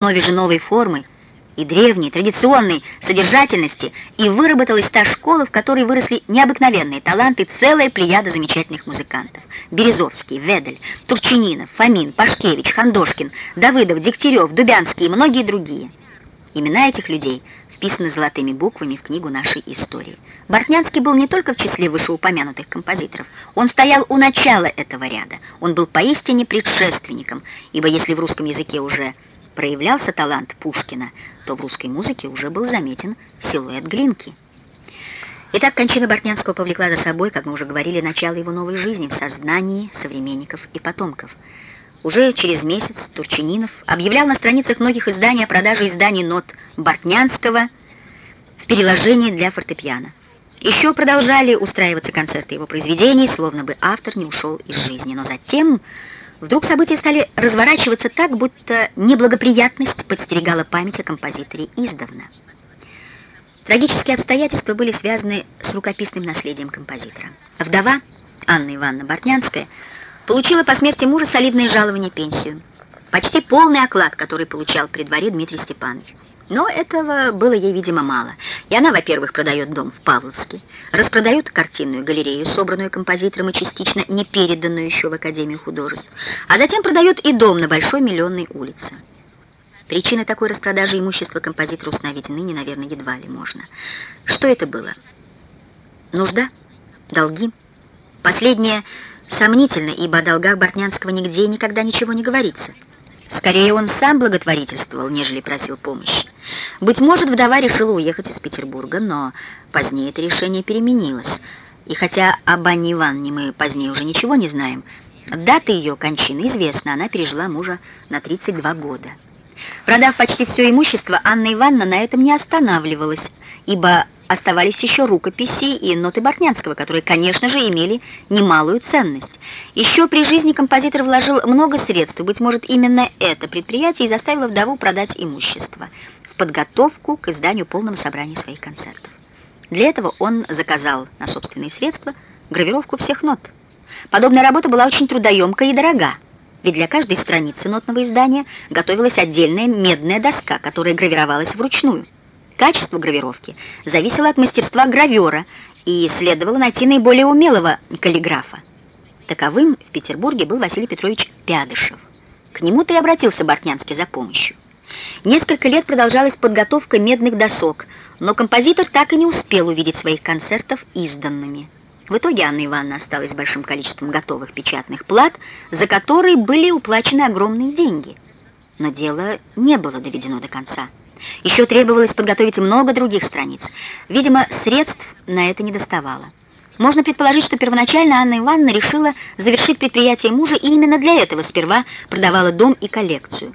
основе же новой формы и древней, традиционной содержательности и выработалась та школа, в которой выросли необыкновенные таланты, целая плеяда замечательных музыкантов. Березовский, Ведель, Турчининов, Фомин, Пашкевич, Хандошкин, Давыдов, Дегтярев, Дубянский и многие другие. Имена этих людей вписаны золотыми буквами в книгу нашей истории. Бортнянский был не только в числе вышеупомянутых композиторов, он стоял у начала этого ряда, он был поистине предшественником, ибо если в русском языке уже проявлялся талант Пушкина, то в русской музыке уже был заметен силуэт Глинки. Итак, кончина Бортнянского повлекла за собой, как мы уже говорили, начало его новой жизни в сознании современников и потомков. Уже через месяц Турчининов объявлял на страницах многих изданий о продаже изданий нот Бортнянского в переложении для фортепиано. Еще продолжали устраиваться концерты его произведений, словно бы автор не ушел из жизни. Но затем Вдруг события стали разворачиваться так, будто неблагоприятность подстерегала память о композиторе издавна. Трагические обстоятельства были связаны с рукописным наследием композитора. Вдова Анна Ивановна Бортнянская получила по смерти мужа солидное жалование пенсию, почти полный оклад, который получал при дворе Дмитрий Степанович. Но этого было ей, видимо, мало. И она, во-первых, продает дом в Павловске, распродает картинную галерею, собранную композитором и частично не переданную еще в Академию художеств, а затем продает и дом на Большой Миллионной улице. Причины такой распродажи имущества композитора установить ныне, наверное, едва ли можно. Что это было? Нужда? Долги? Последнее сомнительно, ибо о долгах Бортнянского нигде и никогда ничего не говорится. Скорее, он сам благотворительствовал, нежели просил помощи. Быть может, вдова решила уехать из Петербурга, но позднее это решение переменилось. И хотя об Анне Ивановне мы позднее уже ничего не знаем, дата ее кончины известна, она пережила мужа на 32 года. Продав почти все имущество, Анна Ивановна на этом не останавливалась, ибо оставались еще рукописи и ноты Бортнянского, которые, конечно же, имели немалую ценность. Еще при жизни композитор вложил много средств, и, быть может, именно это предприятие и заставило вдову продать имущество в подготовку к изданию полного собрания своих концертов. Для этого он заказал на собственные средства гравировку всех нот. Подобная работа была очень трудоемкая и дорога, ведь для каждой страницы нотного издания готовилась отдельная медная доска, которая гравировалась вручную. Качество гравировки зависело от мастерства гравера и следовало найти наиболее умелого каллиграфа. Таковым в Петербурге был Василий Петрович Пядышев. К нему-то и обратился Бортнянский за помощью. Несколько лет продолжалась подготовка медных досок, но композитор так и не успел увидеть своих концертов изданными. В итоге Анна Ивановна осталась с большим количеством готовых печатных плат, за которые были уплачены огромные деньги. Но дело не было доведено до конца. Еще требовалось подготовить много других страниц. Видимо, средств на это не доставало. Можно предположить, что первоначально Анна Ивановна решила завершить предприятие мужа и именно для этого сперва продавала дом и коллекцию.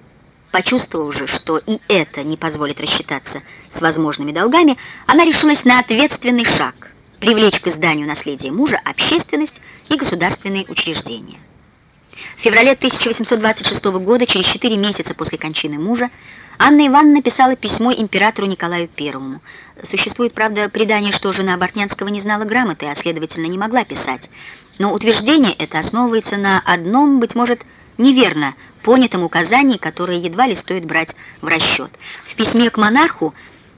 Почувствовав же, что и это не позволит рассчитаться с возможными долгами, она решилась на ответственный шаг – привлечь к изданию наследия мужа общественность и государственные учреждения. В феврале 1826 года, через 4 месяца после кончины мужа, Анна Ивановна написала письмо императору Николаю I. Существует, правда, предание, что жена Бортнянского не знала грамоты, а, следовательно, не могла писать. Но утверждение это основывается на одном, быть может, неверно понятом указании, которое едва ли стоит брать в расчет. В письме к монарху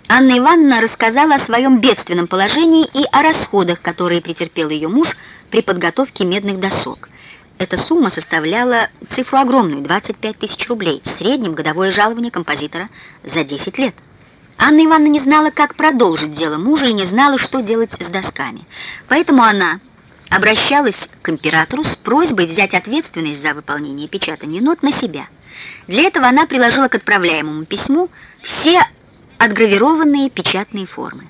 Анна Ивановна рассказала о своем бедственном положении и о расходах, которые претерпел ее муж при подготовке медных досок. Эта сумма составляла цифру огромную – 25 тысяч рублей, в среднем годовое жалование композитора за 10 лет. Анна Ивановна не знала, как продолжить дело мужа и не знала, что делать с досками. Поэтому она обращалась к императору с просьбой взять ответственность за выполнение печатания нот на себя. Для этого она приложила к отправляемому письму все отгравированные печатные формы.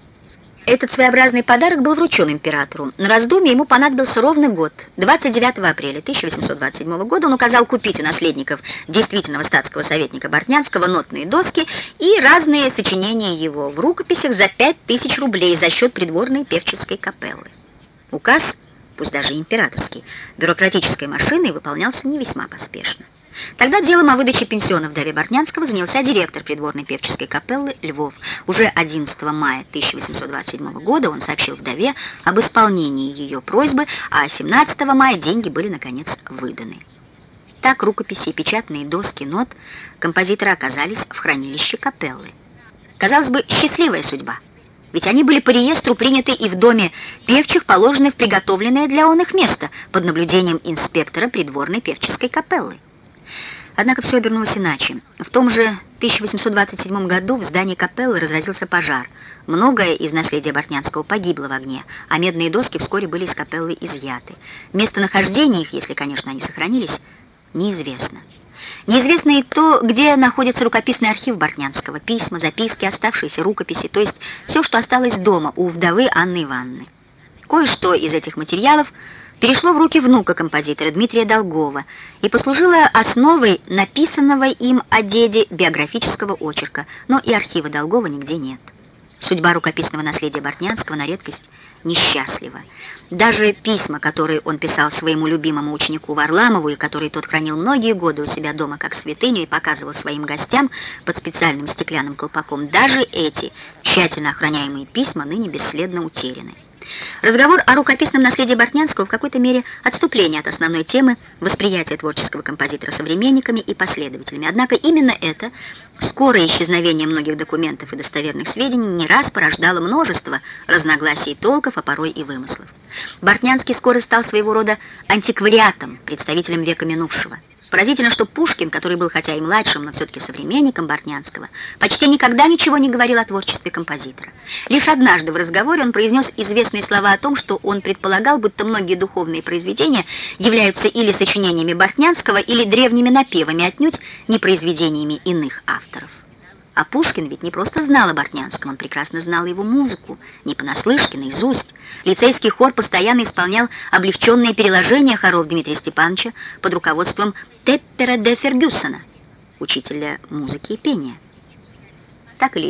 Этот своеобразный подарок был вручен императору. На раздумье ему понадобился ровно год. 29 апреля 1827 года он указал купить у наследников действительного статского советника Бортнянского нотные доски и разные сочинения его в рукописях за 5000 рублей за счет придворной певческой капеллы. Указ пусть даже императорский, бюрократической машиной выполнялся не весьма поспешно. Тогда делом о выдаче пенсиона вдове Бортнянского занялся директор придворной певческой капеллы Львов. Уже 11 мая 1827 года он сообщил вдове об исполнении ее просьбы, а 17 мая деньги были, наконец, выданы. Так рукописи и печатные доски нот композитора оказались в хранилище капеллы. Казалось бы, счастливая судьба. Ведь они были по реестру приняты и в доме певчих, положенные в приготовленное для он их место под наблюдением инспектора придворной певческой капеллы. Однако все обернулось иначе. В том же 1827 году в здании капеллы разразился пожар. Многое из наследия Бортнянского погибло в огне, а медные доски вскоре были из капеллы изъяты. Местонахождение их, если, конечно, они сохранились, неизвестно. Неизвестно и то, где находится рукописный архив Бортнянского, письма, записки, оставшиеся рукописи, то есть все, что осталось дома у вдовы Анны Ивановны. Кое-что из этих материалов перешло в руки внука композитора Дмитрия Долгова и послужило основой написанного им о деде биографического очерка, но и архива Долгова нигде нет. Судьба рукописного наследия Бортнянского на редкость несчастлива. Даже письма, которые он писал своему любимому ученику Варламову, и которые тот хранил многие годы у себя дома как святыню и показывал своим гостям под специальным стеклянным колпаком, даже эти тщательно охраняемые письма ныне бесследно утеряны. Разговор о рукописном наследии Бортнянского в какой-то мере отступление от основной темы восприятия творческого композитора современниками и последователями. Однако именно это, скорое исчезновение многих документов и достоверных сведений, не раз порождало множество разногласий толков, а порой и вымыслов. Бортнянский скоро стал своего рода антиквариатом, представителем века минувшего. Поразительно, что Пушкин, который был хотя и младшим, но все-таки современником Бортнянского, почти никогда ничего не говорил о творчестве композитора. Лишь однажды в разговоре он произнес известные слова о том, что он предполагал, будто многие духовные произведения являются или сочинениями Бортнянского, или древними напевами, отнюдь не произведениями иных авторов. А Пушкин ведь не просто знал о Бортнянском, он прекрасно знал его музыку, не понаслышке, наизусть. Лицейский хор постоянно исполнял облегченные переложения хоров Дмитрия Степановича под руководством Теппера де Фергюсона, учителя музыки и пения. Так или